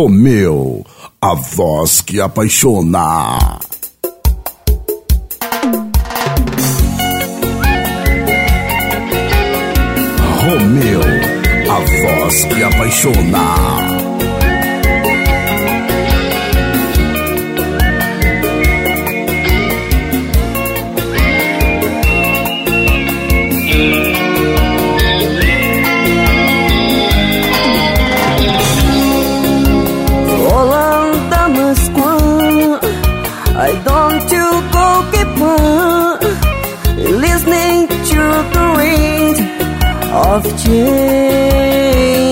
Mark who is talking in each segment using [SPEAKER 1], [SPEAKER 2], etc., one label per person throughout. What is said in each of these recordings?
[SPEAKER 1] Romeu, a voz que apaixona. Romeu, a voz que apaixona.
[SPEAKER 2] Change.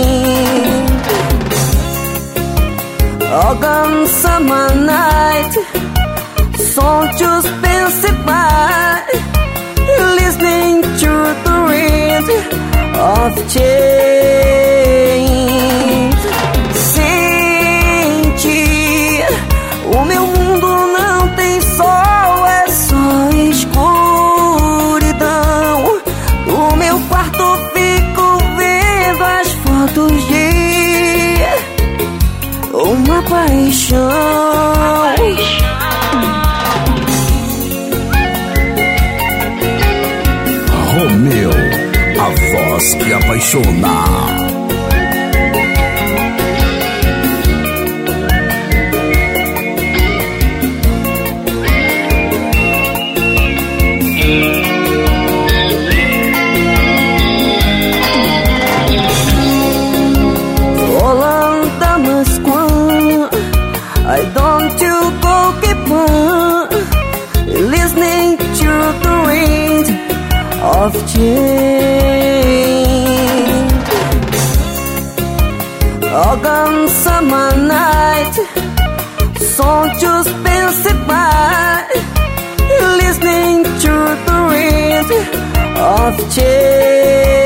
[SPEAKER 2] Organ summer night, just passing by, listening to the wind of change.
[SPEAKER 1] Que apaixona.
[SPEAKER 2] of change. Song just passing by, listening to the wind of change.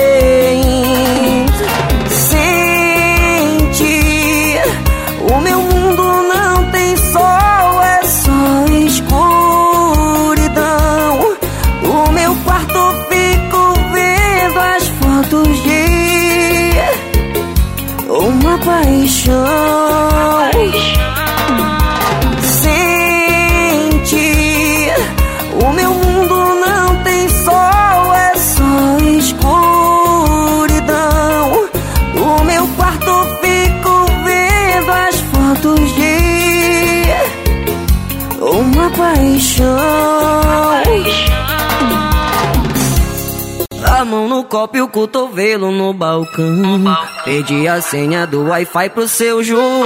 [SPEAKER 2] Copo e o cotovelo no balcão. Perdi a senha do Wi-Fi pro seu João.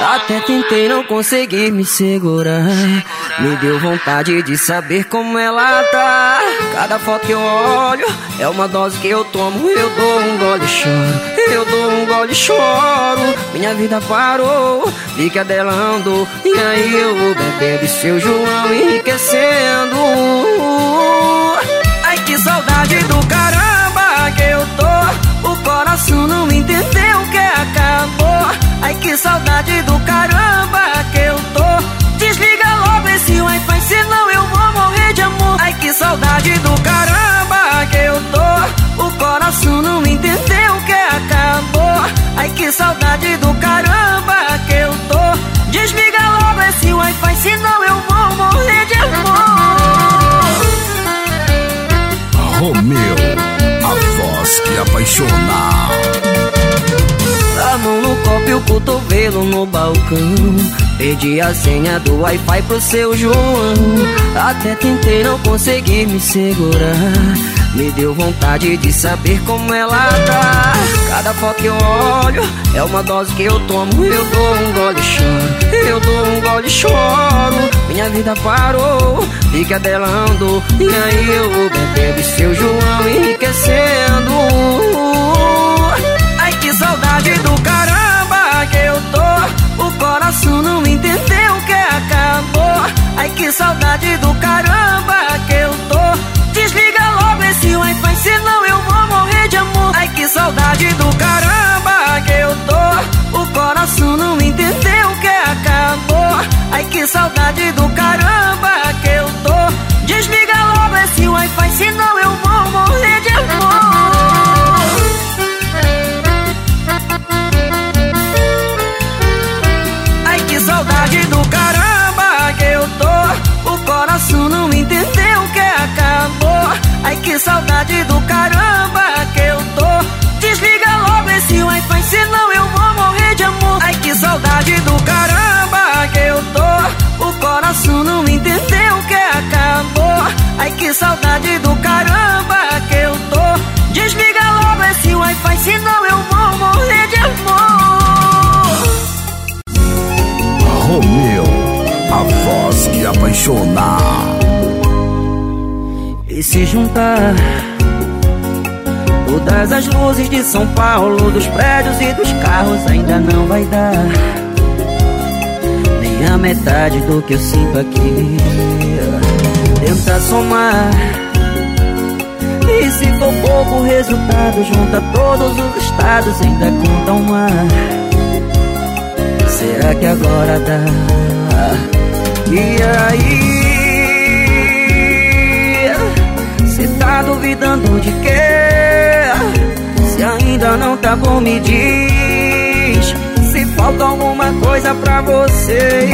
[SPEAKER 2] Até tentei, não consegui me segurar. Me deu vontade de saber como ela tá. Cada foto que eu olho é uma dose que eu tomo. Eu dou um gole e choro. Eu dou um gole e choro. Minha vida parou, vi que a dela andou. E aí eu vou bebendo e seu João enriquecendo. Ai que saudade do não entendeu que acabou Ai que saudade do caramba que eu tô. Desliga logo esse Wi-Fi senão eu vou morrer de amor. Ai que saudade do caramba que eu tô. O coração não entendeu que acabou Ai que saudade do caramba que eu tô. Desliga logo esse Wi-Fi senão eu vou morrer de amor.
[SPEAKER 1] Romeu, a voz que apaixona.
[SPEAKER 2] No copo e o cotovelo no balcão. Perdi a senha do Wi-Fi pro seu João. Até tentei, não consegui me segurar. Me deu vontade de saber como ela tá. Cada foto que eu olho é uma dose que eu tomo. Eu dou um gole e choro. Eu dou um gole e choro. Minha vida parou, vi que a dela andou. E aí eu vou bebendo seu João enriquecendo. Ai que saudade do caramba que eu tô. Desliga logo esse Wi-Fi, senão eu vou morrer de amor. Ai que saudade do caramba que eu tô. O coração não entendeu que acabou. Ai que saudade do caramba
[SPEAKER 1] apaixonar.
[SPEAKER 2] E se juntar todas as luzes de São Paulo, dos prédios e dos carros, ainda não vai dar nem a metade do que eu sinto aqui. Tenta somar. E se for pouco resultado, junta todos os estados, ainda conta um mar. Será que agora dá? E aí? Cê tá duvidando de quê? Se ainda não tá bom, me diz Se falta alguma coisa pra você.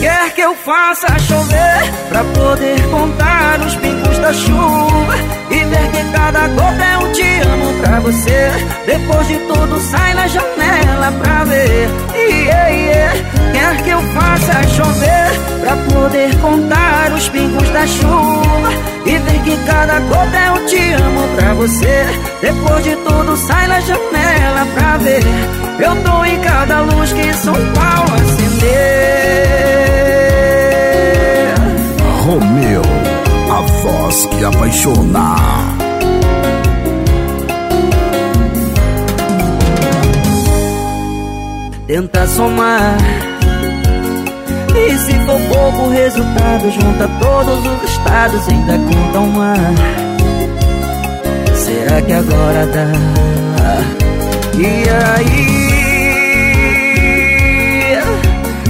[SPEAKER 2] Quer que eu faça chover Pra poder contar os pingos da chuva E ver que cada gota é um te amo pra você Depois de tudo sai na janela pra ver yeah, yeah. Quer que eu faça chover Pra poder contar os pingos da chuva e ver que cada gota um te amo pra você? Depois de tudo sai na janela pra ver. Eu tô em cada luz que São Paulo acender.
[SPEAKER 1] Romeu, a voz que apaixona
[SPEAKER 2] Tenta somar e se for pouco resultado, junta todos os estados, ainda conta um mar. Será que agora dá? E aí?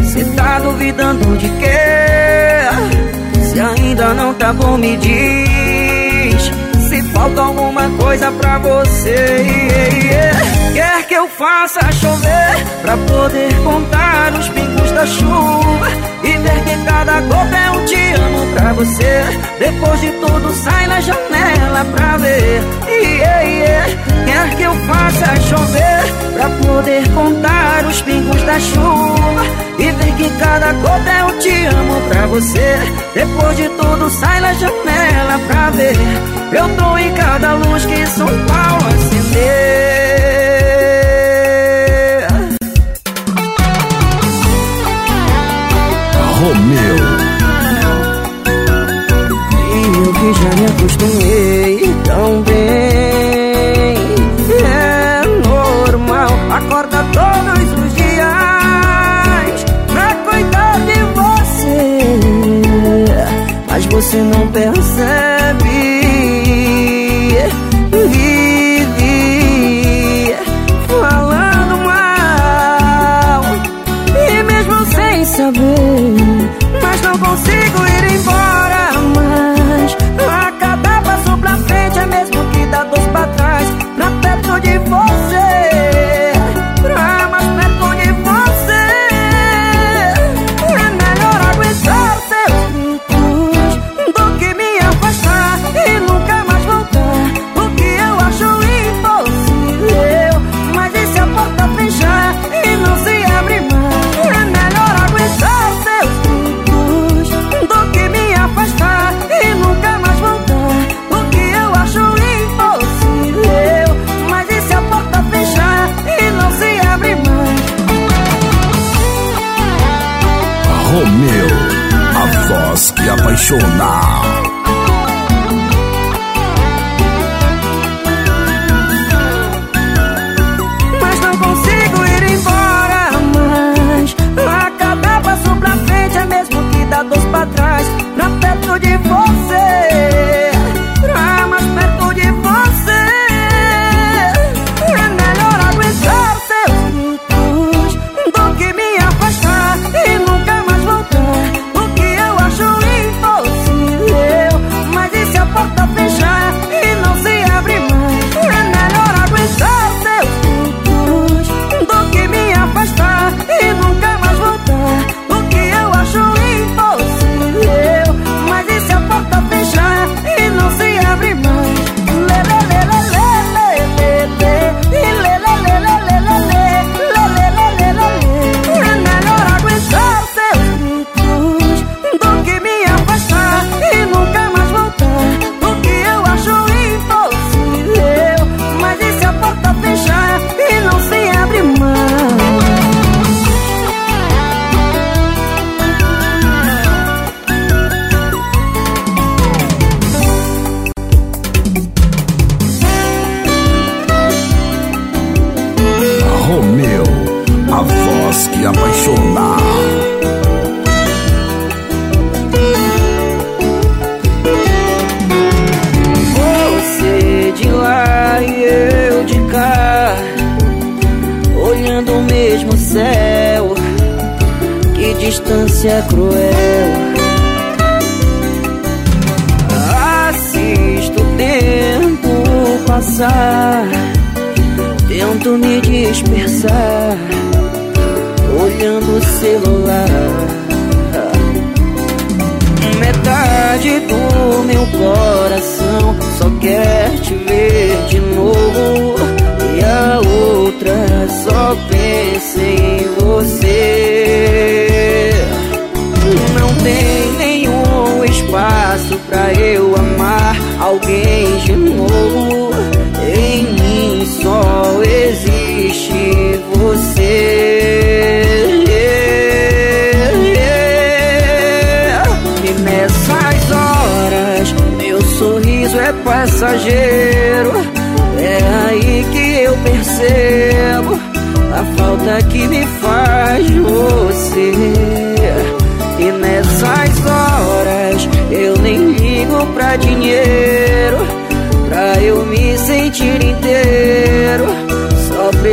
[SPEAKER 2] Cê tá duvidando de quê? Se ainda não tá bom, me diz. Se falta alguma coisa pra você. Quer que eu faça chover pra poder contar os pingos da chuva e ver que cada gota é um te amo pra você. Depois de tudo sai na janela pra ver. Yeah, yeah. Quer que eu faça chover pra poder contar os pingos da chuva e ver que cada gota é um te amo pra você. Depois de tudo sai na janela pra ver. Eu tô em cada luz que São Paulo acender.
[SPEAKER 1] Romeu.
[SPEAKER 2] E eu que já me acostumei tão bem. É normal, acorda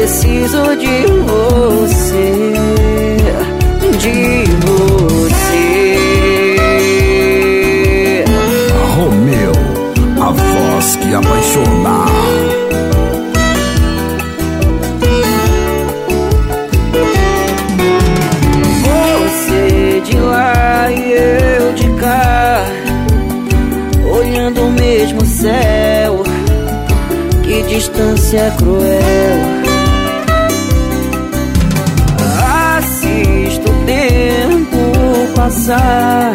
[SPEAKER 2] preciso de você, de você.
[SPEAKER 1] voz que apaixona.
[SPEAKER 2] Você de lá e eu de cá, olhando o mesmo céu. Que distância cruel. Passar,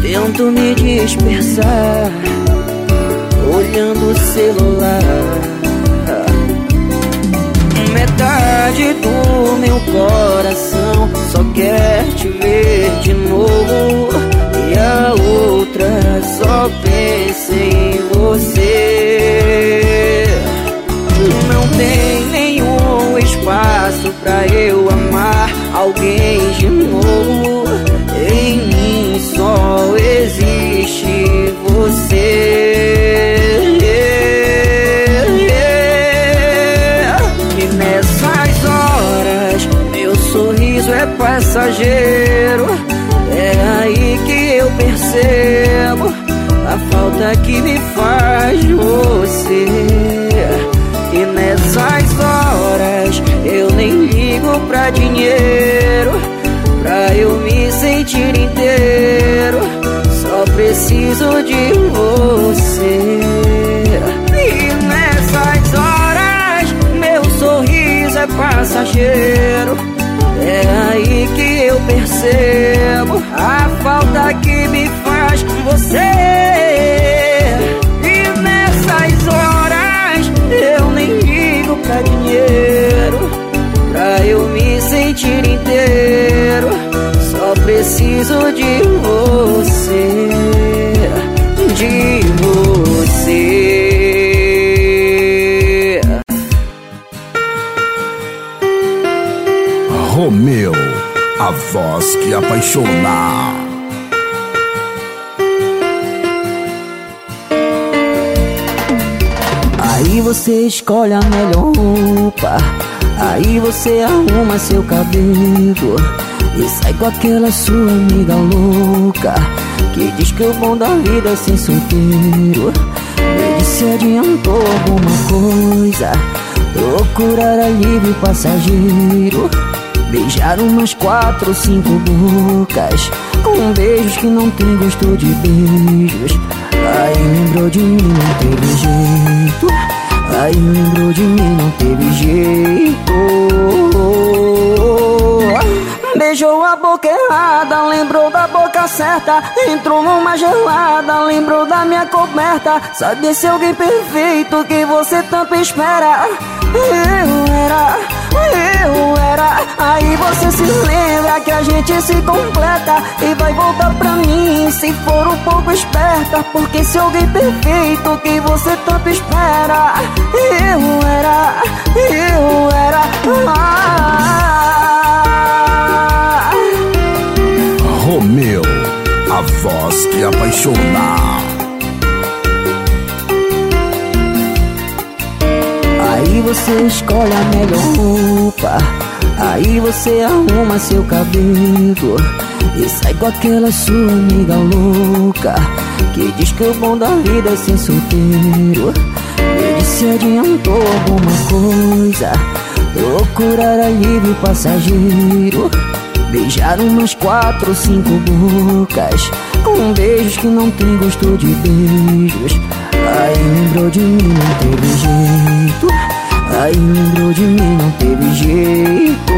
[SPEAKER 2] tento me dispersar olhando o celular. Metade do meu coração só quer te ver de novo. E a outra só pensa em você. Não tem nenhum espaço pra eu amar alguém de novo. Só existe você. é passageiro. É aí que eu percebo a falta que me faz você. E nessas horas eu nem ligo pra dinheiro, pra eu me sentir inteiro. Só preciso de você. E nessas horas meu sorriso é passageiro. É aí que eu percebo a falta que me faz você. Preciso de você, de você.
[SPEAKER 1] Romeu, a voz que apaixona.
[SPEAKER 2] Aí você escolhe a melhor roupa, aí você arruma seu cabelo e sai com aquela sua amiga louca que diz que o bom da vida é ser solteiro. Me disse adiantou alguma coisa, procurar alívio passageiro. Beijar umas quatro ou cinco bocas Com beijos que não tem gosto de beijos Aí lembrou de mim, não teve jeito Aí lembrou de mim, não teve jeito Beijou a boca errada, lembrou da boca certa. Entrou numa gelada, lembrou da minha coberta. Sabe desse alguém perfeito que você tanto espera? Eu era, eu era. Aí você se lembra que a gente se completa. E vai voltar pra mim se for um pouco esperta. Porque se alguém perfeito que você tanto espera. Eu era, eu era. Ah,
[SPEAKER 1] que apaixona.
[SPEAKER 2] Aí você escolhe a melhor roupa. Aí você arruma seu cabelo e sai com aquela sua amiga louca Que diz que o bom da vida é ser solteiro Me disse adiantou alguma coisa Procurar alívio passageiro Beijar umas quatro ou cinco bocas Com beijos que não tem gosto de beijos. Aí lembrou de mim, não teve jeito. Aí lembrou de mim, não teve jeito.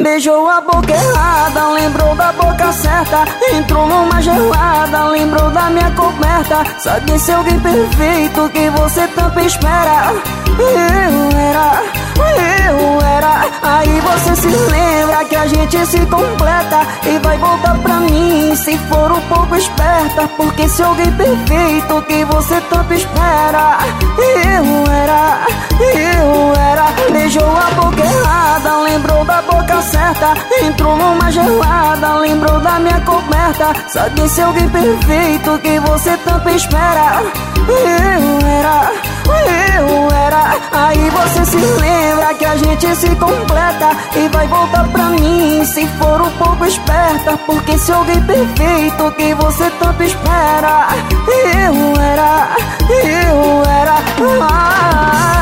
[SPEAKER 2] Beijou a boca errada, lembrou da boca certa. Entrou numa gelada, lembrou da minha coberta. Sabe se alguém perfeito que você tanto espera Eu era, eu era. Aí você se lembra que a gente se completa E vai voltar pra mim se for um pouco esperta. Porque se alguém perfeito que você tanto espera Eu era, eu era. Beijou a boca errada, lembrou da boca certa. Entrou numa gelada, lembrou da minha coberta. Sabe se alguém perfeito que você tanto espera Eu era, eu era Aí você se lembra que a gente se completa E vai voltar pra mim se for um pouco esperta Porque se alguém perfeito que você tanto espera Eu era, eu era ah,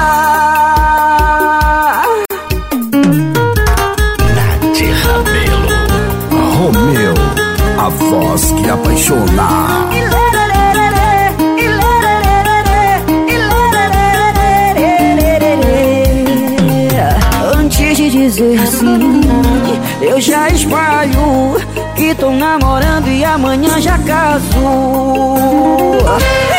[SPEAKER 2] amanhã já caso.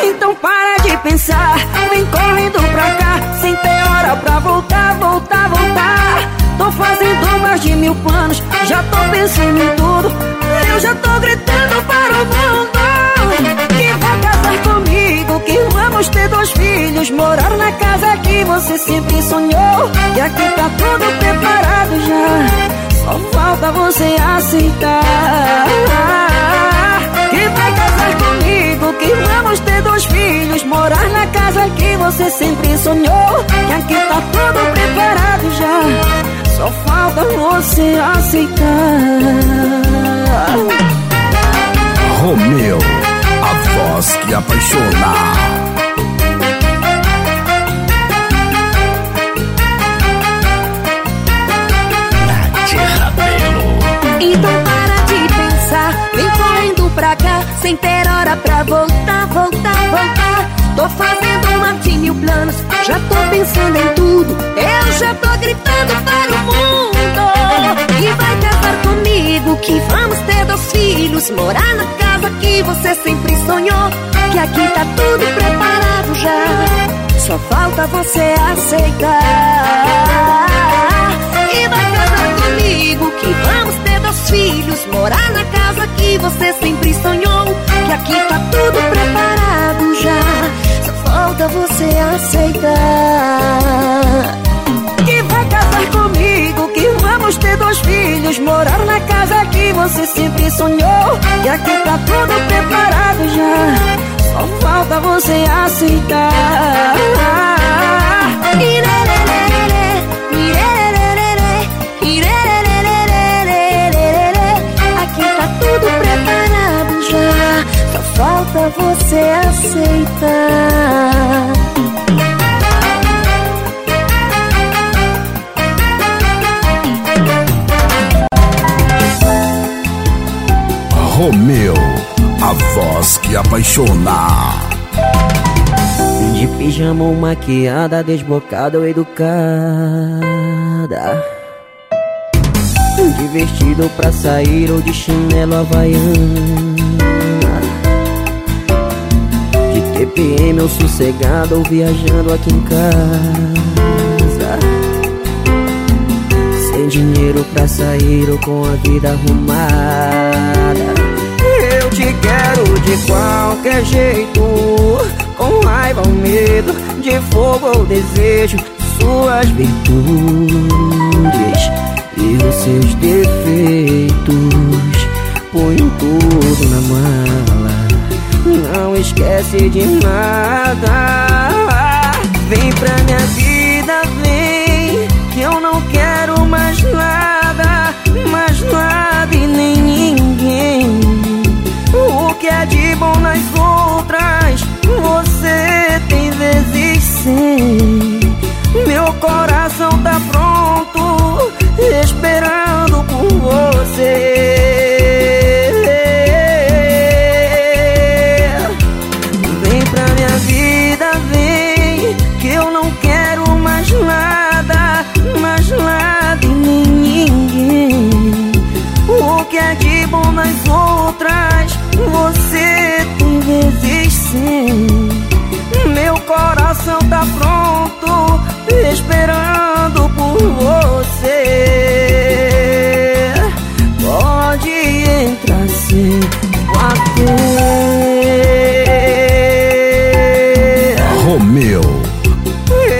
[SPEAKER 2] Então para de pensar, vem correndo pra cá, sem ter hora pra voltar, voltar, voltar. Tô fazendo mais de mil planos, já tô pensando em tudo. Eu já tô gritando para o mundo que vai casar comigo, que vamos ter dois filhos, morar na casa que você sempre sonhou. E aqui tá tudo preparado já, só falta você aceitar. Que vamos ter dois filhos, morar na casa que você sempre sonhou. E aqui tá tudo preparado já. Só falta você aceitar
[SPEAKER 1] Romeu, a voz que apaixona
[SPEAKER 3] Sem ter hora pra voltar, voltar, voltar Tô fazendo de mil planos, já tô pensando em tudo. Eu já tô gritando para o mundo. E vai casar comigo, que vamos ter dois filhos. Morar na casa que você sempre sonhou. Que aqui tá tudo preparado já. Só falta você aceitar. E vai casar comigo, que vamos ter filhos. Morar na casa que você sempre sonhou. Que aqui tá tudo preparado já falta você aceitar
[SPEAKER 2] Que vai casar comigo, que vamos ter dois filhos Morar na casa que você sempre sonhou Que aqui tá tudo preparado já Só falta você aceitar
[SPEAKER 3] Aqui falta você aceitar.
[SPEAKER 1] Romeu, a voz que apaixona.
[SPEAKER 2] De pijama ou maquiada, desbocada ou educada. De vestido pra sair ou de chinelo havaiano. TPM ou sossegado ou viajando aqui em casa. Sem dinheiro pra sair ou com a vida arrumada. Eu te quero de qualquer jeito Com raiva ou medo, de fogo ou desejo Suas virtudes e os seus defeitos. Põe tudo na mala. Não esquece de nada. Vem pra minha vida, vem, que eu não quero mais nada, mais nada e nem ninguém. O que é de bom nas outras, você tem vezes sem. Meu coração tá pronto, esperando por você. Sem. Meu coração tá pronto, esperando por você. Pode entrar sem bater.
[SPEAKER 1] Romeu,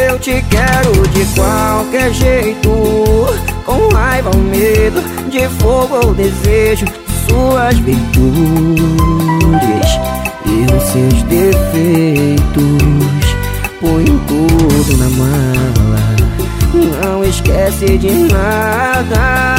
[SPEAKER 2] Eu te quero de qualquer jeito, com raiva ou medo, de fogo ou desejo, suas virtudes esquece de nada.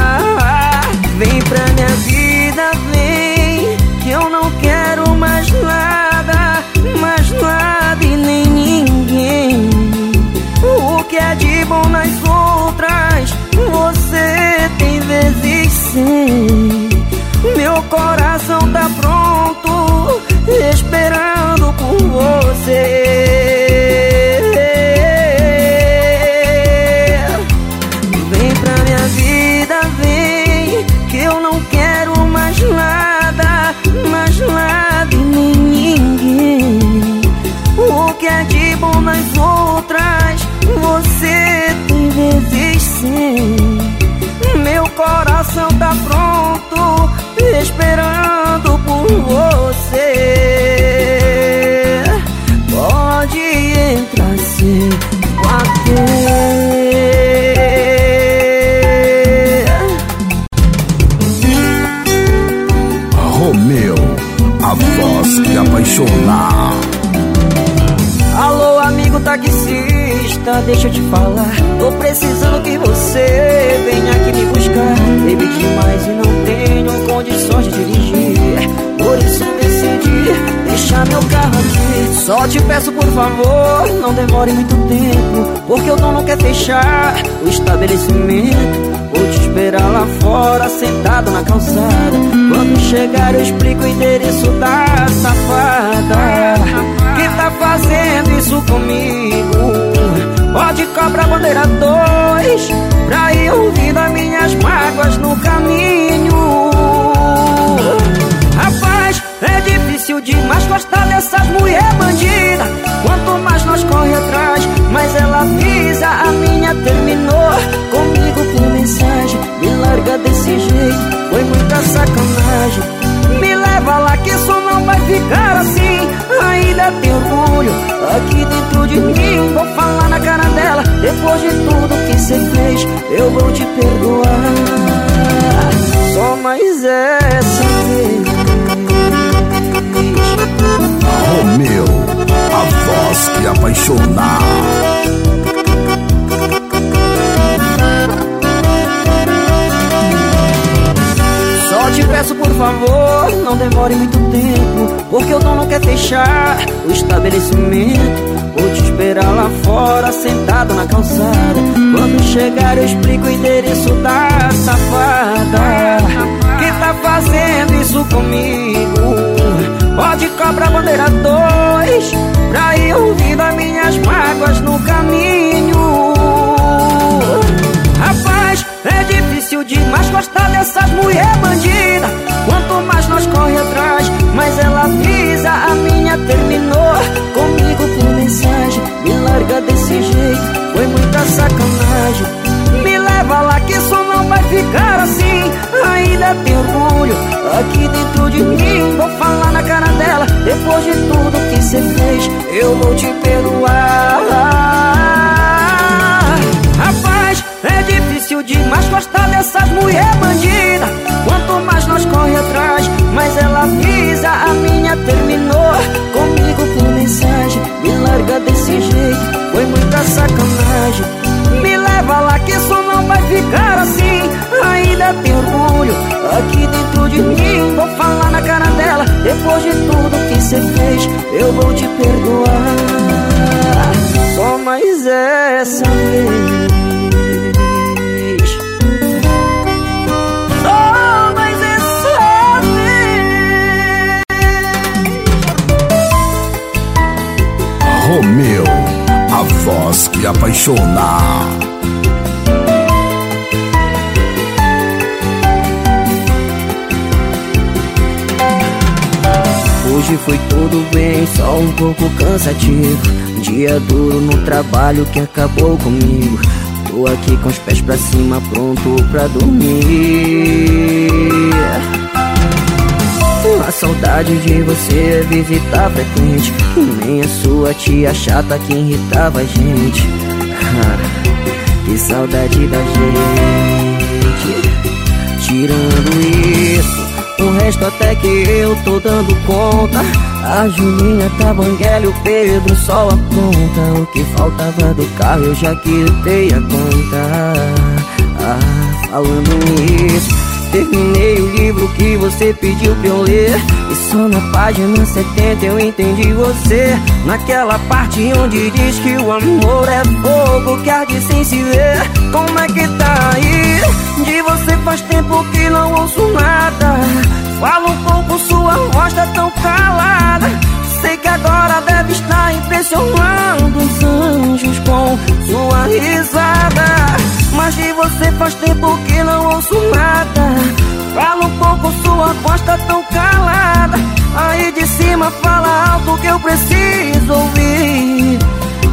[SPEAKER 2] Alô, amigo taxista, deixa eu te falar. Tô precisando que você venha aqui me buscar. Bebi demais e não tenho condições de dirigir. Por isso decidi deixar meu carro aqui. Só te peço, por favor, não demore muito tempo. Porque o dono quer fechar o estabelecimento. Vou te esperar lá fora, sentado na calçada. Quando chegar, eu explico o endereço da safada. Que tá fazendo isso comigo? Pode cobrar bandeira dois Pra ir ouvindo as minhas mágoas no caminho gostar dessas mulher bandida. Quanto mais nós corre atrás, mais ela avisa. A minha terminou comigo por mensagem. Me larga desse jeito, foi muita sacanagem. Me leva lá que isso não vai ficar assim. Ainda tem orgulho aqui dentro de mim. Vou falar na cara dela, depois de tudo que você fez Eu vou te perdoar. Só mais essa vez
[SPEAKER 1] que apaixona.
[SPEAKER 2] Só te peço por favor, não demore muito tempo Porque o dono quer fechar o estabelecimento. Vou te esperar lá fora, sentado na calçada. Quando chegar eu explico o endereço da safada. Que tá fazendo isso comigo? Pode cobrar bandeira dois Pra ir ouvindo as minhas mágoas no caminho. Rapaz, é difícil demais gostar dessas mulher bandida. Quanto mais nós corre atrás, mais ela avisa. A minha terminou comigo por mensagem. Me larga desse jeito, foi muita sacanagem. Me leva lá que isso não vai ficar assim é mulher tem orgulho aqui dentro de mim. Vou falar na cara dela, depois de tudo que você fez, eu vou te perdoar. Rapaz, é difícil demais gostar dessas mulher bandida. Quanto mais nós corre atrás, mais ela avisa. A minha terminou comigo por mensagem. Me larga desse jeito, foi muita sacanagem. Me leva lá que isso não vai ficar assim. Ainda tem orgulho. Aqui dentro de mim Vou falar na cara dela. Depois de tudo que você fez Eu vou te perdoar. Só mais essa vez.
[SPEAKER 1] Romeu, a voz que apaixona.
[SPEAKER 2] Hoje foi tudo bem, só um pouco cansativo. Dia duro no trabalho que acabou comigo. Tô aqui com os pés pra cima, pronto pra dormir. A saudade de você é visita frequente Nem a sua tia chata que irritava a gente. Que saudade da gente. Tirando isso o resto até que eu tô dando conta. A Julinha tá banguela e o Pedro só aponta. O que faltava do carro eu já quitei a conta. Ah, falando nisso Terminei o livro que você pediu pra eu ler. E só na página 70 eu entendi você. Naquela parte onde diz que o amor é fogo que arde sem se ver. Como é que tá aí? De você faz tempo que não ouço nada Fala um pouco, sua voz tá tão calada. Sei que agora deve estar impressionando os anjos com sua risada. Mas de você faz tempo que não ouço nada. Fala um pouco, sua voz tá tão calada. Aí de cima fala algo que eu preciso ouvir.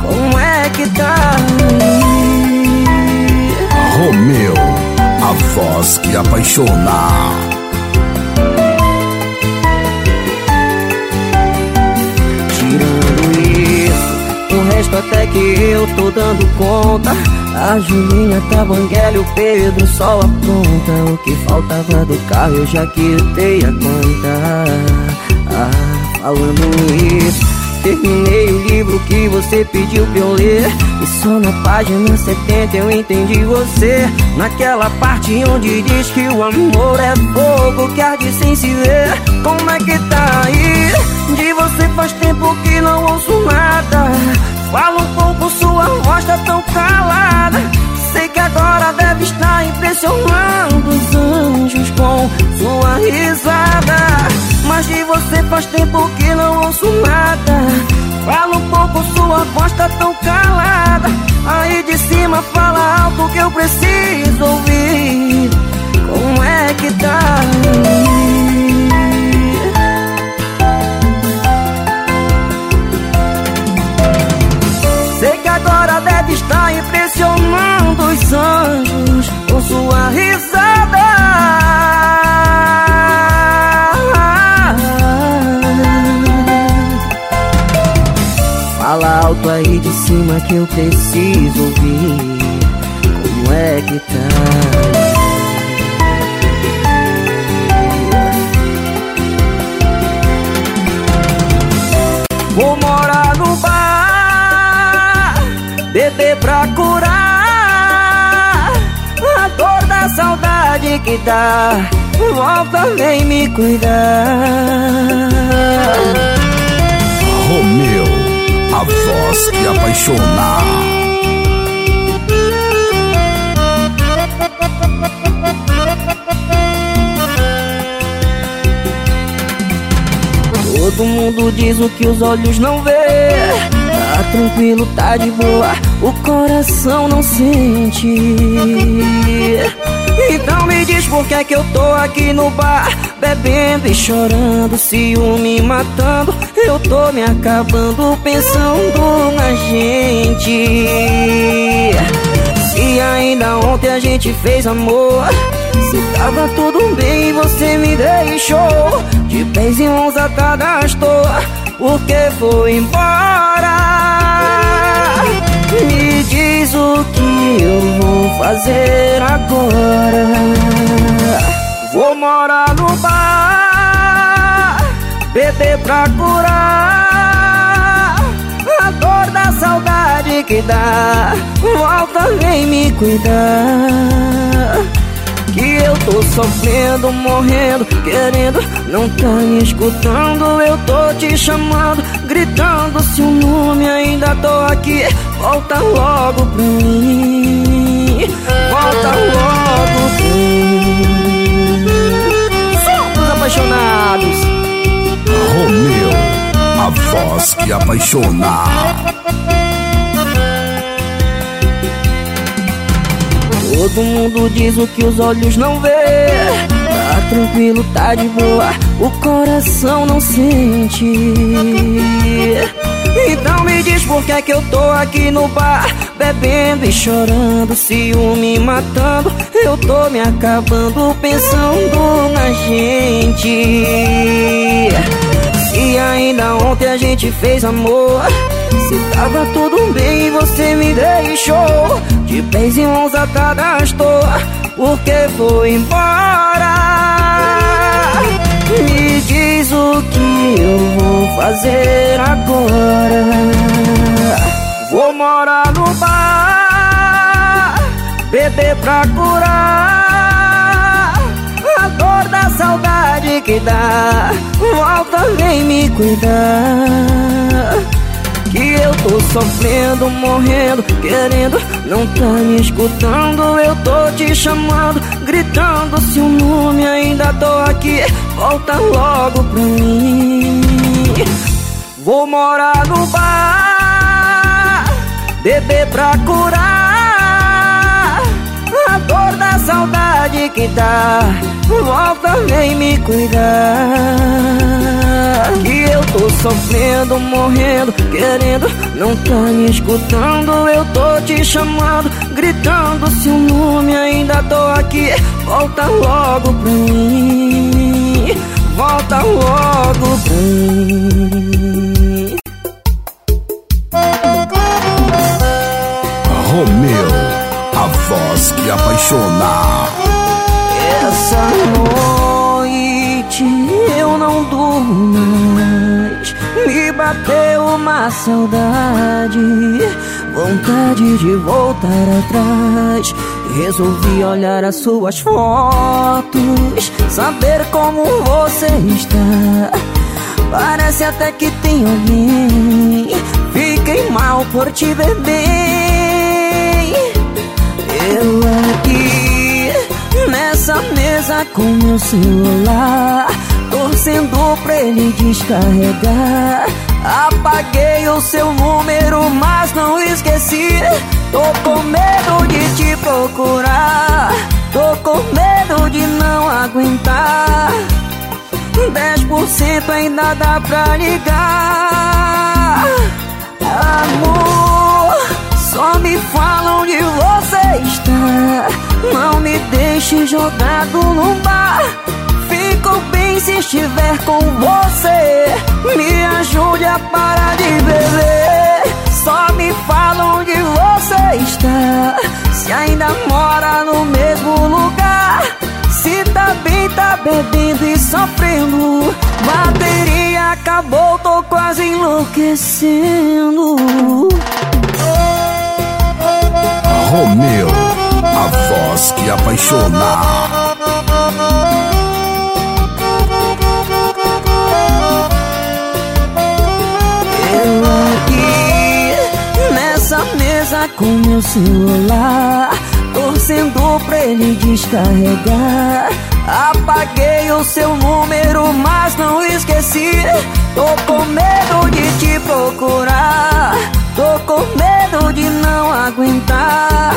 [SPEAKER 2] Como é que tá?
[SPEAKER 1] Romeu, a voz que apaixona.
[SPEAKER 2] Até que eu tô dando conta. A Julinha tá banguela e o Pedro só apronta O que faltava do carro eu já quitei a conta. Ah, falando isso Terminei o livro que você pediu pra eu ler. E só na página 70 eu entendi você. Naquela parte onde diz que o amor é fogo que arde sem se ver. Como é que tá aí? De você faz tempo que não ouço nada Fala um pouco, sua voz tá tão calada. Sei que agora deve estar impressionando os anjos com sua risada. Mas de você faz tempo que não ouço nada. Fala um pouco, sua voz tá tão calada. Aí de cima fala alto que eu preciso ouvir. Como é que tá agora deve estar impressionando os anjos com sua risada. Fala alto aí de cima que eu preciso ouvir. Como é que tá? Que dá. Volta, vem me cuidar.
[SPEAKER 1] Romeu, a voz que apaixona.
[SPEAKER 2] Todo mundo diz o que os olhos não vê Tá tranquilo, tá de boa, o coração não sente. Me diz por que é que eu tô aqui no bar, bebendo e chorando, ciúme matando. Eu tô me acabando pensando na gente. Se ainda ontem a gente fez amor. Se tava tudo bem, você me deixou De pés e mãos atadas, tô Porque foi embora me diz o que eu vou fazer agora. Vou morar no bar, beber pra curar a dor da saudade que dá. Volta, vem me cuidar. Que eu tô sofrendo, morrendo, querendo, não tá me escutando. Eu tô te chamando, Gritando seu nome, ainda tô aqui Volta logo pra mim. Volta logo pra mim. Somos apaixonados.
[SPEAKER 1] Romeu, a voz que apaixona.
[SPEAKER 2] Todo mundo diz o que os olhos não vê. Tá tranquilo, tá de boa. O coração não sente Então me diz por que é que eu tô aqui no bar Bebendo e chorando, ciúme matando. Eu tô me acabando pensando na gente. E ainda ontem a gente fez amor. Se tava tudo bem, você me deixou. De pés e mãos atadas tô Porque foi embora Me diz o que eu vou fazer agora. Vou morar no bar Beber pra curar A dor da saudade que dá. Volta, vem me cuidar que eu tô sofrendo, morrendo, querendo. Não tá me escutando, eu tô te chamando Gritando. Seu nome, ainda tô aqui Volta logo pra mim. Vou morar no bar Beber pra curar dor da saudade que dá Volta, vem me cuidar que eu tô sofrendo, morrendo, querendo Não tá me escutando, eu tô te chamando Gritando seu nome, ainda tô aqui Volta logo pra mim Volta logo pra mim.
[SPEAKER 1] Romeu, voz que apaixona.
[SPEAKER 2] Essa noite eu não durmo mais. Me bateu uma saudade Vontade de voltar atrás. Resolvi olhar as suas fotos Saber como você está. Parece até que tem alguém. Fiquei mal por te ver bem Eu aqui Nessa mesa com meu celular Torcendo pra ele descarregar. Apaguei o seu número, mas não esqueci. Tô com medo de te procurar. Tô com medo de não aguentar. 10% ainda dá pra ligar. Amor, só me fala onde você está. Não me deixe jogado no bar. Fico bem se estiver com você. Me ajude a parar de beber. Só me fala onde você está. Se ainda mora no mesmo lugar. Se tá bem, tá bebendo e sofrendo. Bateria acabou, tô quase enlouquecendo
[SPEAKER 1] Romeu, a voz que apaixona.
[SPEAKER 2] Mesa com meu celular Torcendo pra ele descarregar. Apaguei o seu número, mas não esqueci. Tô com medo de te procurar Tô com medo de não aguentar.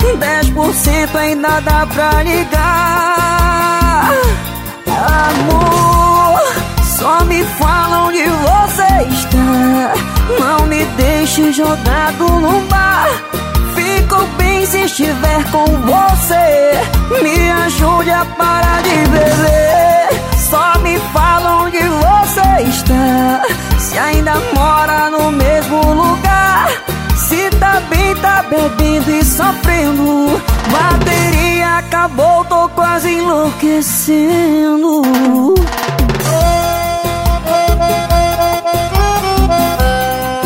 [SPEAKER 2] 10% ainda dá pra ligar. Amor, só me fala onde você está não me deixe jogado no bar Fico bem se estiver com você. Me ajude a parar de beber Só me fala onde você está Se ainda mora no mesmo lugar Se tá bem, tá bebendo e sofrendo Bateria acabou, tô quase enlouquecendo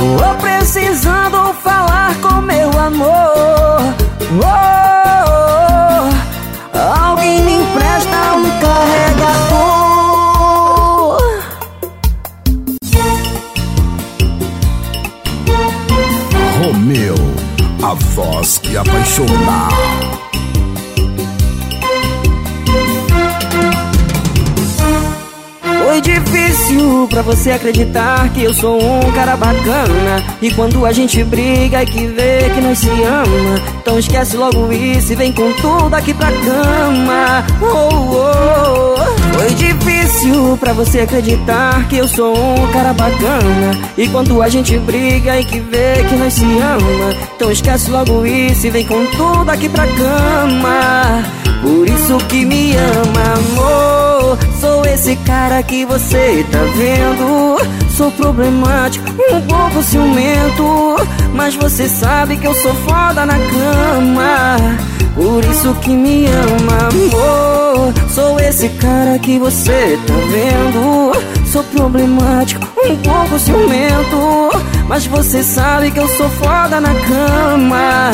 [SPEAKER 2] Tô precisando falar com meu amor. Oh, oh, oh. Alguém me empresta um carregador. a voz que apaixonar. Foi difícil pra você acreditar que eu sou um cara bacana. E quando a gente briga e é que vê que nós se ama, então esquece logo isso e vem com tudo aqui pra cama. Oh, pra você acreditar que eu sou um cara bacana. E quando a gente briga é que vê que nós se ama Então esquece logo isso e vem com tudo aqui pra cama. Por isso que me ama, amor. Sou esse cara que você tá vendo. Sou problemático, um pouco ciumento. Mas você sabe que eu sou foda na cama Por isso que me ama, amor. Sou esse cara que você tá vendo. Sou problemático, um pouco ciumento. Mas você sabe que eu sou foda na cama.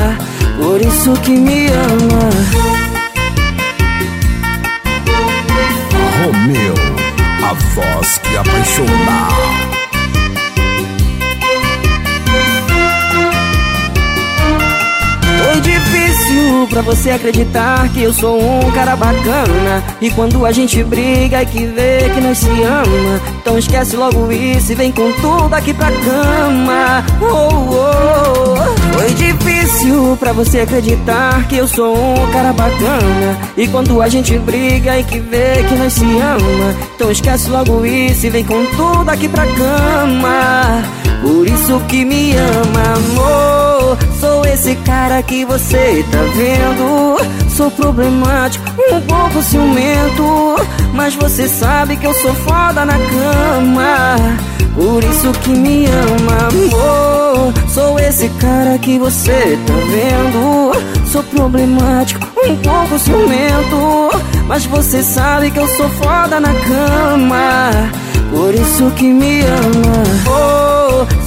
[SPEAKER 2] Por isso que me ama.
[SPEAKER 1] Romeu, a voz que apaixona.
[SPEAKER 2] Foi difícil pra você acreditar que eu sou um cara bacana. E quando a gente briga é que vê que nós se ama. Então esquece logo isso e vem com tudo aqui pra cama. Oh, oh. Foi difícil pra você acreditar que eu sou um cara bacana. E quando a gente briga é que vê que nós se ama. Então esquece logo isso e vem com tudo aqui pra cama. Por isso que me ama, amor Sou esse cara que você tá vendo. Sou problemático, um pouco ciumento. Mas você sabe que eu sou foda na cama. Por isso que me ama, amor. Sou esse cara que você tá vendo. Sou problemático, um pouco ciumento. Mas você sabe que eu sou foda na cama Por isso que me ama. Oh,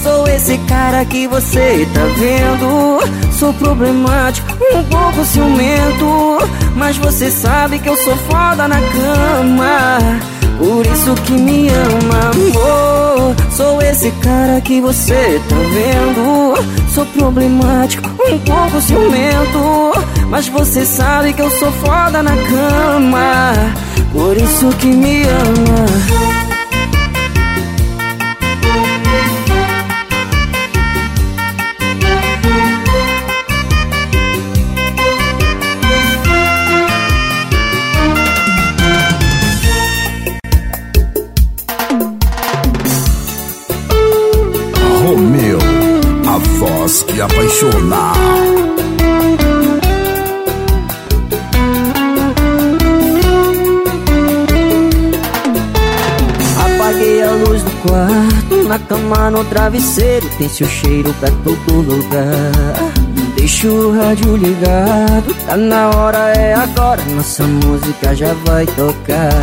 [SPEAKER 2] Sou esse cara que você tá vendo. Sou problemático, um pouco ciumento. Mas você sabe que eu sou foda na cama. Por isso que me ama, amor. Sou esse cara que você tá vendo. Sou problemático, um pouco ciumento. Mas você sabe que eu sou foda na cama. Por isso que me ama
[SPEAKER 1] apaixona.
[SPEAKER 2] Apaguei a luz do quarto, na cama, no travesseiro, tem seu cheiro pra todo lugar. Deixa o rádio ligado, tá na hora, é agora, nossa música já vai tocar.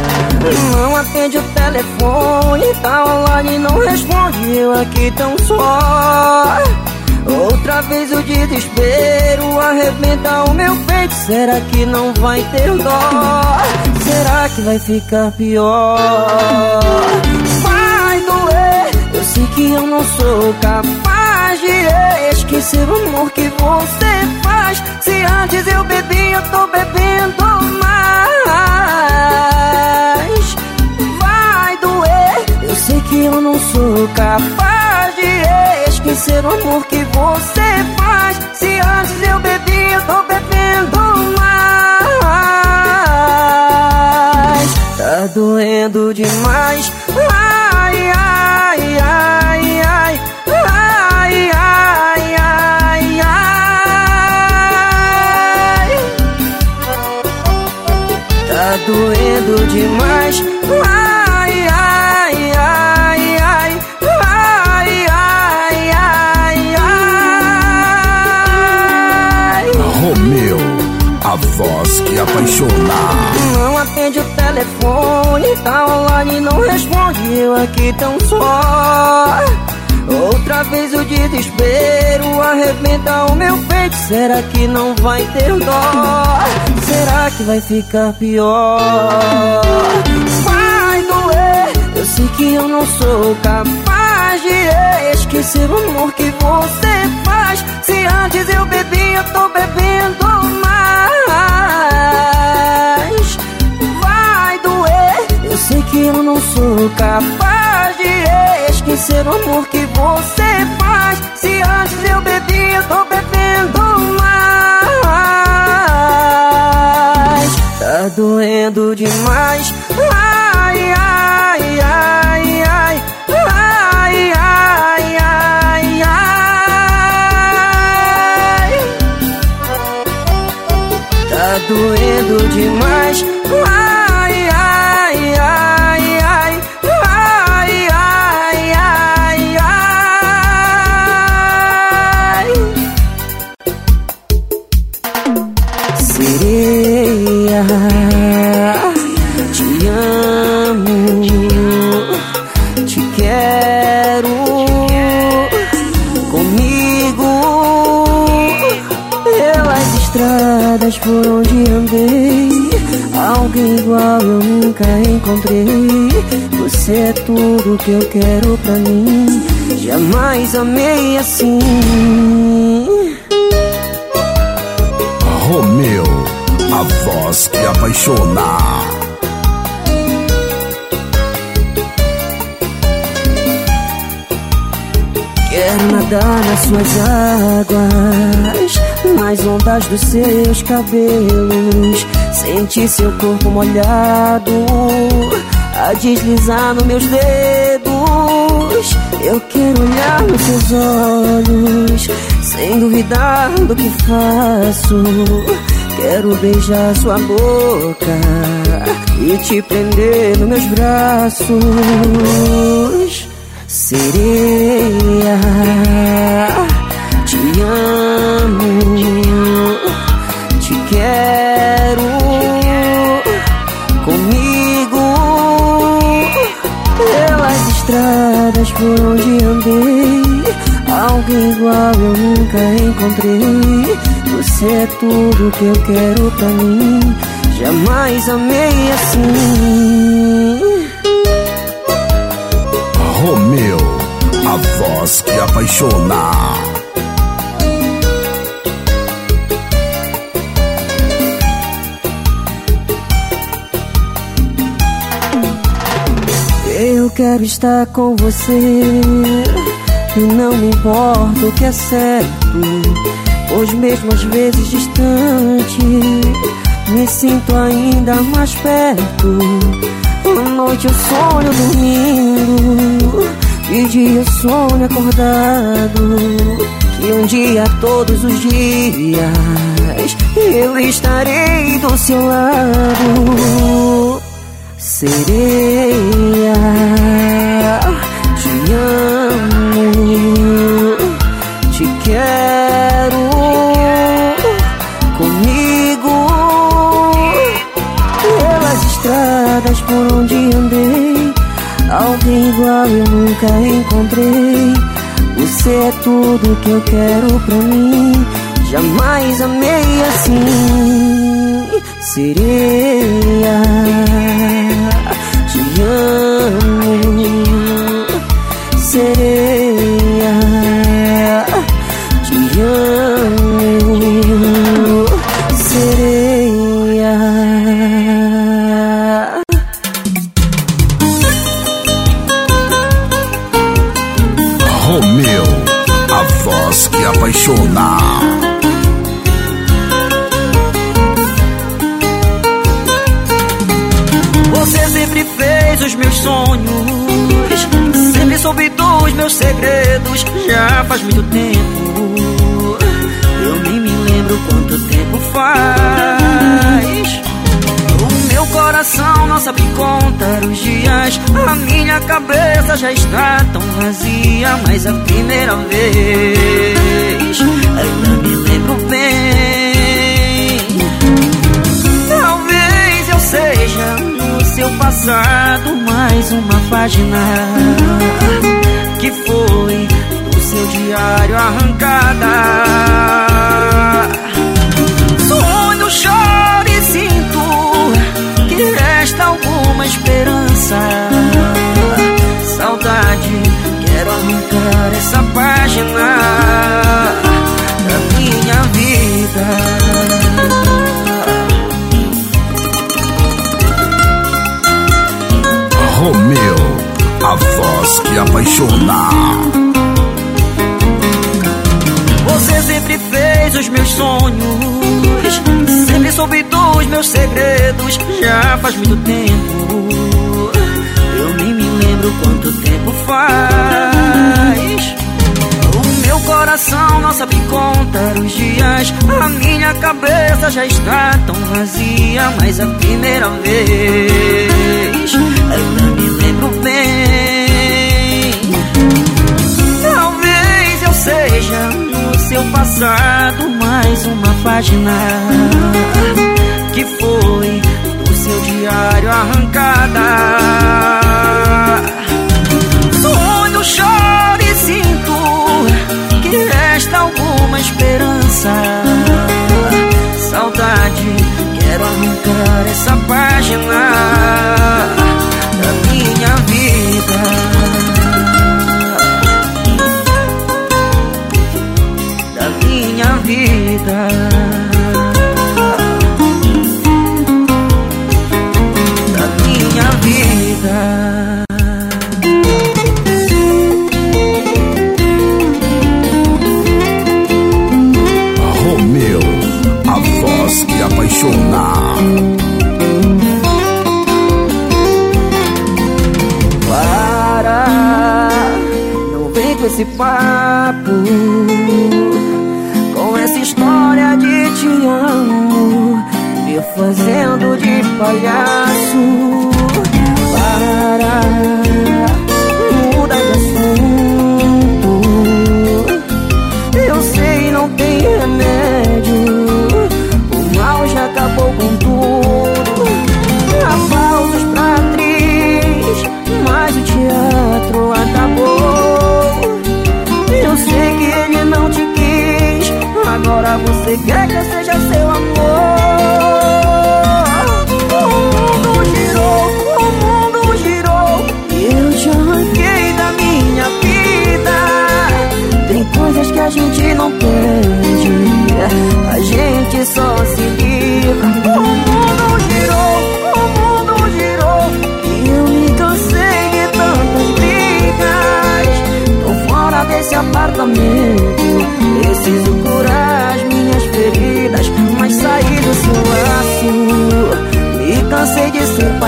[SPEAKER 2] Não atende o telefone, tá online não responde, eu aqui tão só. Outra vez o desespero arrebenta o meu peito. Será que não vai ter dó? Será que vai ficar pior? Vai doer, eu sei que eu não sou capaz de esquecer o amor que você faz. Se antes eu bebi, eu tô bebendo mais. Vai doer, eu sei que eu não sou capaz de esquecer o amor que você faz. Se antes eu bebi, eu tô bebendo mais. Tá doendo demais. Ai, ai, ai, ai. Ai, ai, ai, ai. Tá doendo demais. Ai,
[SPEAKER 1] que apaixona.
[SPEAKER 2] Não atende o telefone, tá online não responde, eu aqui tão só. Outra vez o desespero arrebenta o meu peito. Será que não vai ter dó? Será que vai ficar pior? Vai doer, eu sei que eu não sou capaz de esquecer o amor que você faz. Se antes eu bebi, eu tô bebendo eu sei que eu não sou capaz de esquecer o amor que você faz. Se antes eu bebi, eu tô bebendo mais. Tá doendo demais. Ai, ai, ai, ai. Ai, ai, ai, ai. Tá doendo demais. Ai, encontrei. Você é tudo que eu quero pra mim. Jamais amei assim.
[SPEAKER 1] Romeu, a voz que apaixona.
[SPEAKER 2] Quero nadar nas suas águas, nas ondas dos seus cabelos. Sentir seu corpo molhado, a deslizar nos meus dedos. Eu quero olhar nos seus olhos, sem duvidar do que faço. Quero beijar sua boca e te prender nos meus braços. Sereia, te amo, te quero comigo pelas estradas por onde andei. Alguém igual eu nunca encontrei. Você é tudo que eu quero pra mim. Jamais amei assim.
[SPEAKER 1] Romeu, a voz que apaixona.
[SPEAKER 2] Eu quero estar com você E não me importa o que é certo Pois mesmo às vezes distante Me sinto ainda mais perto noite eu sonho dormindo De dia eu sonho acordado Que um dia todos os dias Eu estarei do seu lado. Sereia, te amo, te quero igual eu nunca encontrei. Você é tudo que eu quero pra mim. Jamais amei assim. Sereia, te amo. Sereia,
[SPEAKER 1] apaixona.
[SPEAKER 2] Você sempre fez os meus sonhos, sempre soube dos meus segredos. Já faz muito tempo, eu nem me lembro quanto tempo faz. Coração não sabe contar os dias, a minha cabeça já está tão vazia. Mas a primeira vez, ainda me lembro bem. Talvez eu seja no seu passado mais uma página que foi do seu diário arrancada. Esperança. Saudade, quero arrancar essa página da minha vida.
[SPEAKER 1] Romeu, apaixonar.
[SPEAKER 2] Os meus sonhos, sempre soube dos meus segredos. Já faz muito tempo, eu nem me lembro quanto tempo faz. O meu coração não sabe contar os dias. A minha cabeça já está tão vazia. Mas a primeira vez ainda me lembro bem. Talvez eu seja seu passado mais uma página que foi do seu diário arrancada. Sonho, choro e sinto que resta alguma esperança. Saudade, quero arrancar essa página vem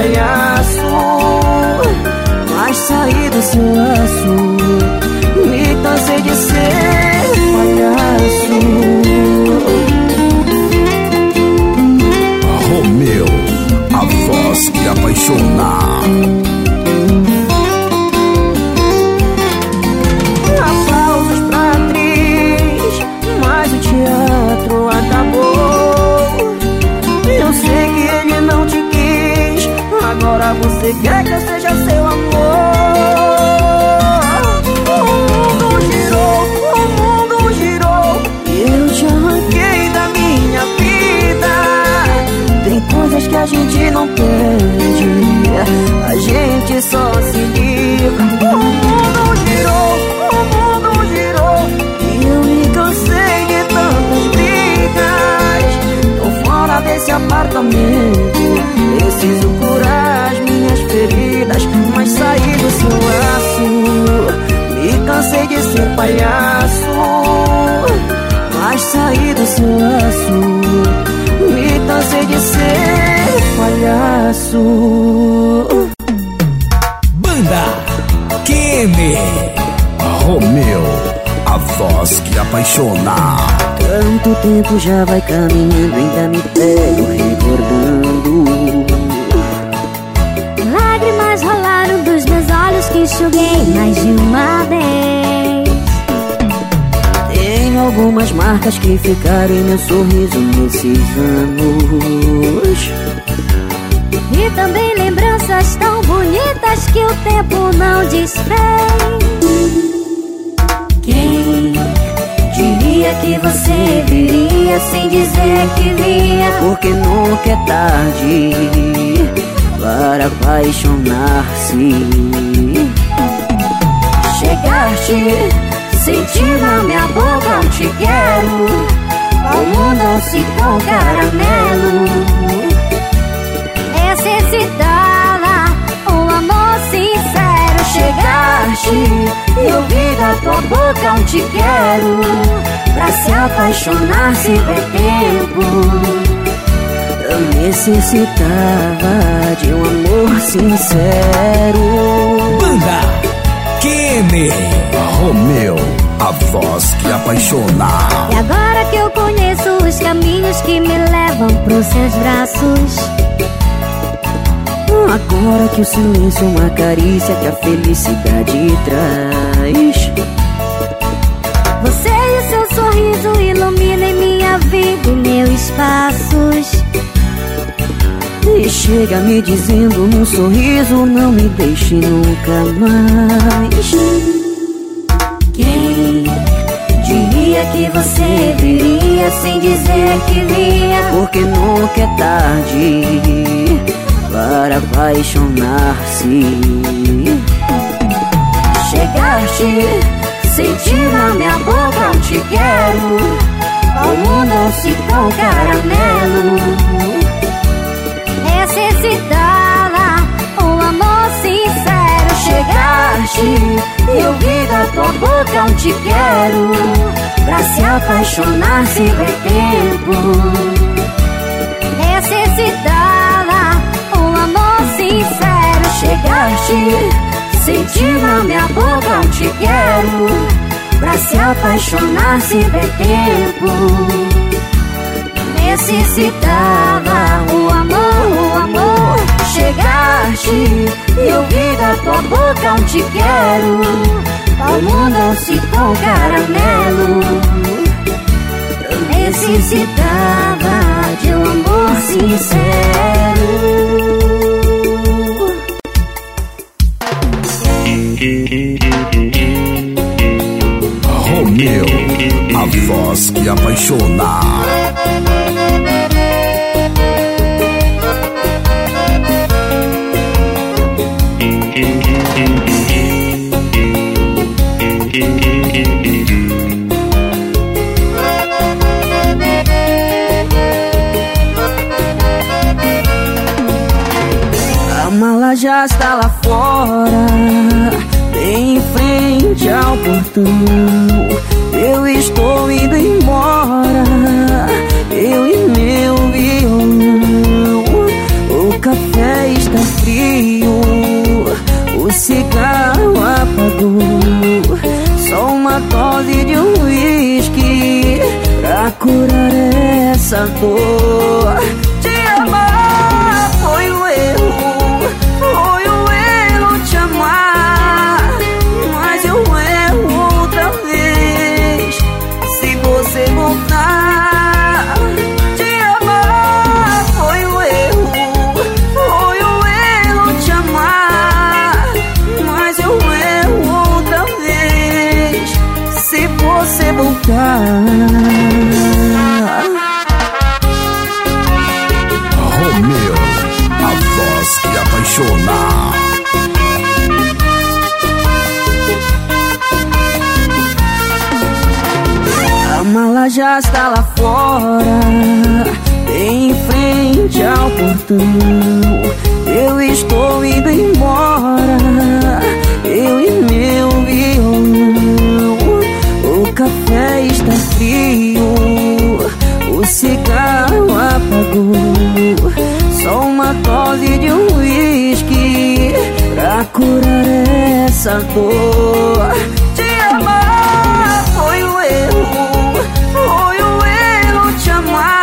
[SPEAKER 2] palhaço, mas saí do seu laço. Me cansei de ser palhaço.
[SPEAKER 1] Romeu, a voz que apaixonar.
[SPEAKER 2] Você quer que eu seja seu amor. O mundo girou, o mundo girou, e eu te arranquei da minha vida. Tem coisas que a gente não perde, a gente só se livra. O mundo girou, o mundo girou, e eu me cansei de tantas brigas. Tô fora desse apartamento, preciso curar as do seu laço. Me cansei de ser palhaço, mas saí do seu laço. Me cansei de ser palhaço.
[SPEAKER 4] Banda Kene.
[SPEAKER 1] Romeu, a voz que apaixonar.
[SPEAKER 2] Tanto tempo já vai caminhando, ainda me pego recordando.
[SPEAKER 5] Enxuguei mais de uma vez.
[SPEAKER 2] Tem algumas marcas que ficaram em meu sorriso nesses anos.
[SPEAKER 5] E também lembranças tão bonitas que o tempo não desfez. Quem diria que você viria sem dizer que vinha?
[SPEAKER 2] Porque nunca é tarde para apaixonar-se. Chegaste, senti na minha boca um te quero. Como doce com caramelo.
[SPEAKER 5] Exercitá-la, um amor sincero.
[SPEAKER 2] Chegaste,
[SPEAKER 5] e ouvir da tua boca um te quero Pra se apaixonar se der tempo
[SPEAKER 2] Eu necessitava de um amor sincero
[SPEAKER 4] Banda
[SPEAKER 1] Romeu, a voz que apaixona.
[SPEAKER 5] E agora que eu conheço os caminhos que me levam pros seus braços.
[SPEAKER 2] Agora que o silêncio é uma carícia que a felicidade traz.
[SPEAKER 5] Você e o seu sorriso iluminam minha vida e meus passos
[SPEAKER 2] E chega me dizendo num sorriso Não me deixe nunca mais.
[SPEAKER 5] Quem diria que você viria sem dizer que vinha?
[SPEAKER 2] Porque nunca é tarde para apaixonar-se.
[SPEAKER 5] Chegaste, senti na minha boca um te quero O mundo se com caramelo Necessitava um amor sincero Chegaste, e eu vi da tua boca um te quero Pra se apaixonar se der tempo. Necessitava um amor sincero Chegaste, senti na minha boca um te quero Pra se apaixonar se der tempo. Necessitava o amor, Chegaste e eu vi da tua boca um te quero. Mundo se com caramelo. Eu necessitava de um amor sincero.
[SPEAKER 1] Romeu, a voz que apaixona.
[SPEAKER 2] Está lá fora, bem em frente ao portão. Eu estou indo embora, eu e meu violão. O café está frio, o cigarro apagou. Só uma dose de uísque pra curar essa dor.
[SPEAKER 1] A
[SPEAKER 2] mala já está lá fora, em frente ao portão. Eu estou indo embora, eu e meu violão. O café está frio, o cigarro apagou. Só uma dose de um uísque pra curar essa dor. moi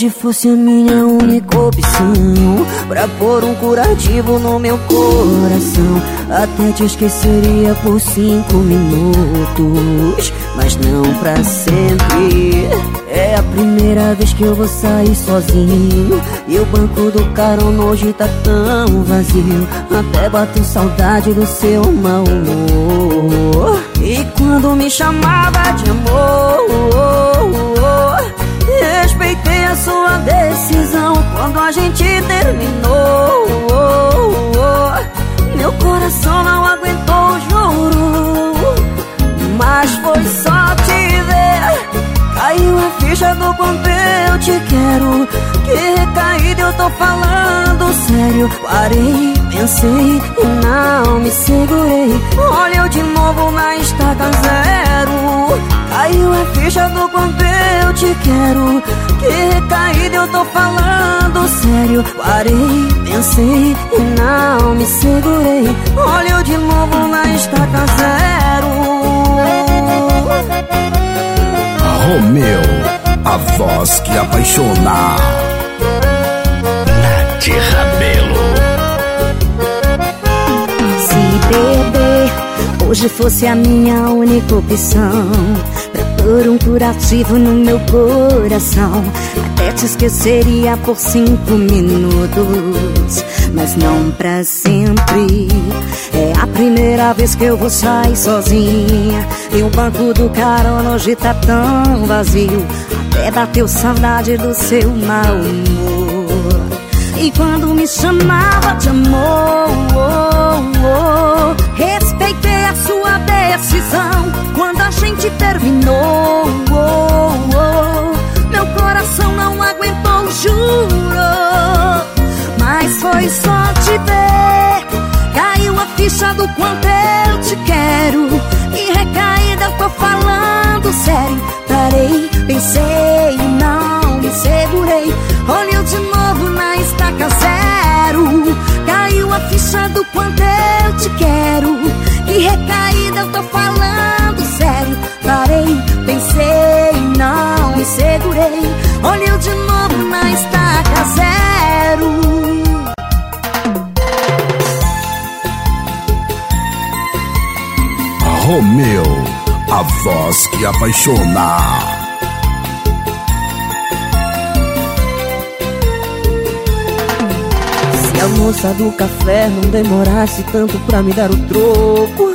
[SPEAKER 2] Hoje fosse a minha única opção Pra pôr um curativo no meu coração Até te esqueceria por cinco minutos Mas não pra sempre. É a primeira vez que eu vou sair sozinho E o banco do carona hoje tá tão vazio Até bateu saudade do seu mau humor. E quando me chamava de amor tô falando sério. Parei, pensei e não me segurei. Olha eu de novo na estaca zero. Caiu a ficha do quanto eu te quero Que recaída eu tô falando sério Parei, pensei e não me segurei Olha eu de novo na estaca zero
[SPEAKER 1] Romeu, a voz que apaixona Nath Rabelo
[SPEAKER 2] Se beber hoje fosse a minha única opção por um curativo no meu coração. Até te esqueceria por cinco minutos, mas não pra sempre. É a primeira vez que eu vou sair sozinha. E o banco do carona hoje tá tão vazio. Até bateu saudade do seu mau humor. E quando me chamava de amor, oh, oh, respeitei a sua decisão quando a gente terminou. Oh, meu coração não aguentou, juro. Mas foi só te ver. Caiu a ficha do quanto eu te quero. E recaída, eu tô falando sério. Parei, pensei, não me segurei. Quanto eu te quero. E recaída, eu tô falando sério. Parei, pensei, não me segurei. Olhei de novo na estaca zero.
[SPEAKER 1] Romeu, a voz que apaixona.
[SPEAKER 2] A moça do café não demorasse tanto pra me dar o troco.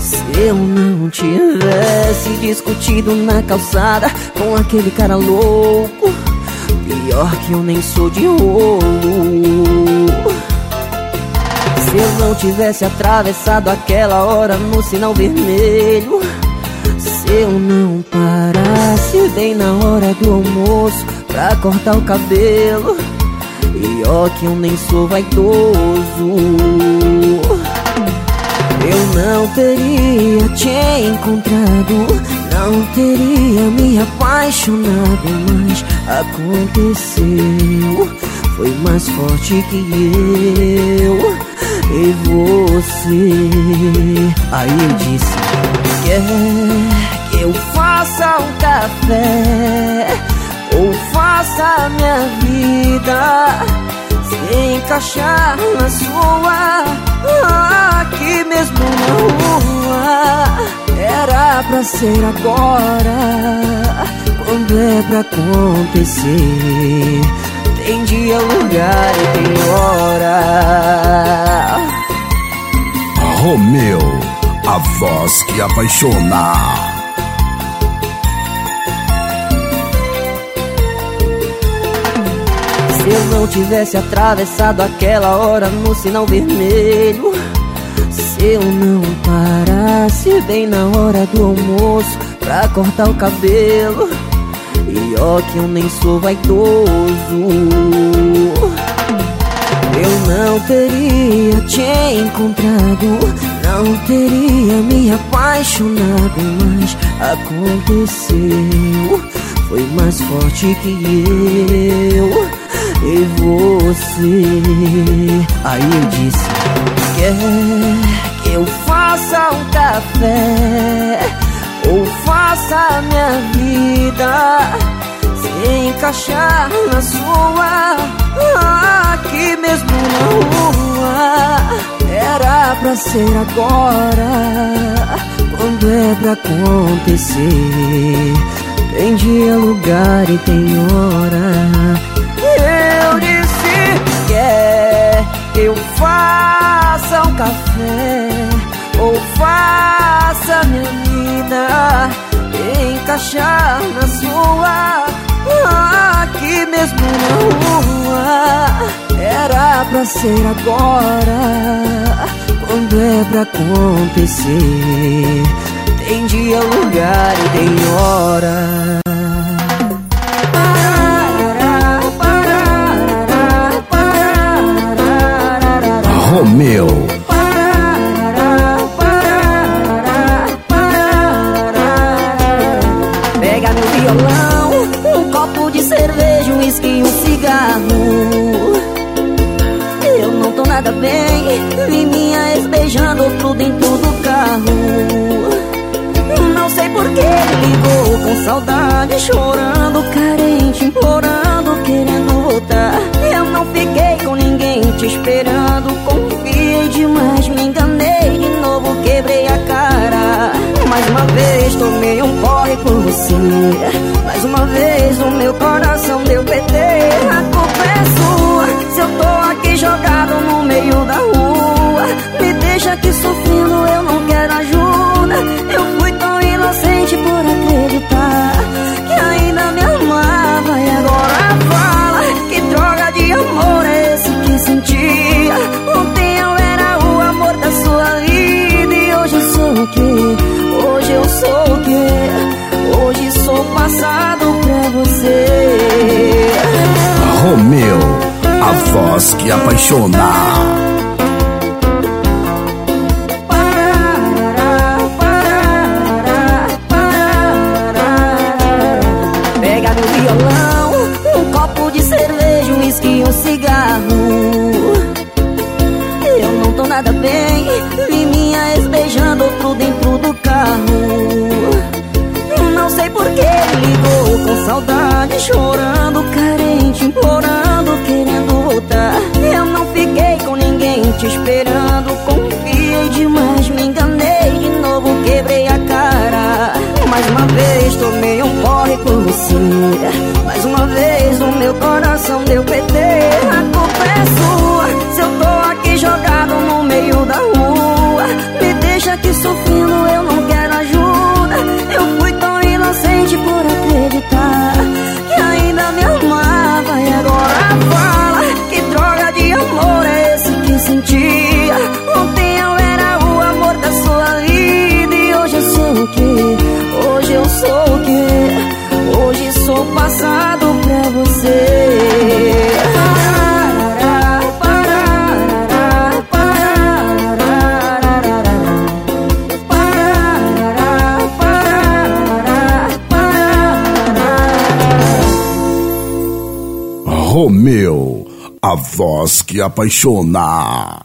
[SPEAKER 2] Se eu não tivesse discutido na calçada com aquele cara louco Pior que eu nem sou de rolo Se eu não tivesse atravessado aquela hora no sinal vermelho Se eu não parasse bem na hora do almoço pra cortar o cabelo e ó que eu nem sou vaidoso. Eu não teria te encontrado Não teria me apaixonado Mas aconteceu. Foi mais forte que eu E você. Aí eu disse Quer que eu faça um café faça minha vida se encaixar na sua. Aqui mesmo na rua era pra ser agora. Quando é pra acontecer tem dia lugar e tem hora.
[SPEAKER 1] Romeu, a voz que apaixona
[SPEAKER 2] eu não tivesse atravessado aquela hora no sinal vermelho. Se eu não parasse bem na hora do almoço Pra cortar o cabelo E ó que eu nem sou vaidoso. Eu não teria te encontrado Não teria me apaixonado Mas aconteceu. Foi mais forte que eu e você. Aí eu disse: Quer que eu faça um café ou faça minha vida se encaixar na sua, aqui mesmo na rua. Era pra ser agora, quando é pra acontecer. Tem dia, lugar e tem hora. Faça um café ou faça minha vida encaixar na sua aqui mesmo na rua. Era pra ser agora quando é pra acontecer. Tem dia lugar e tem hora
[SPEAKER 1] Romeu.
[SPEAKER 2] Pega meu violão, um copo de cerveja, um uísque e um cigarro. Eu não tô nada bem, vi minha ex beijando outro dentro do carro. Não sei por que ele ligou com saudade, chorando, carente, implorando, querendo não fiquei com ninguém te esperando, confiei demais, me enganei de novo, quebrei a cara. Mais uma vez tomei um corre por você, mais uma vez o meu coração deu PT. A culpa é sua, se eu tô aqui
[SPEAKER 1] voz que apaixona.
[SPEAKER 2] Você,
[SPEAKER 1] Romeu,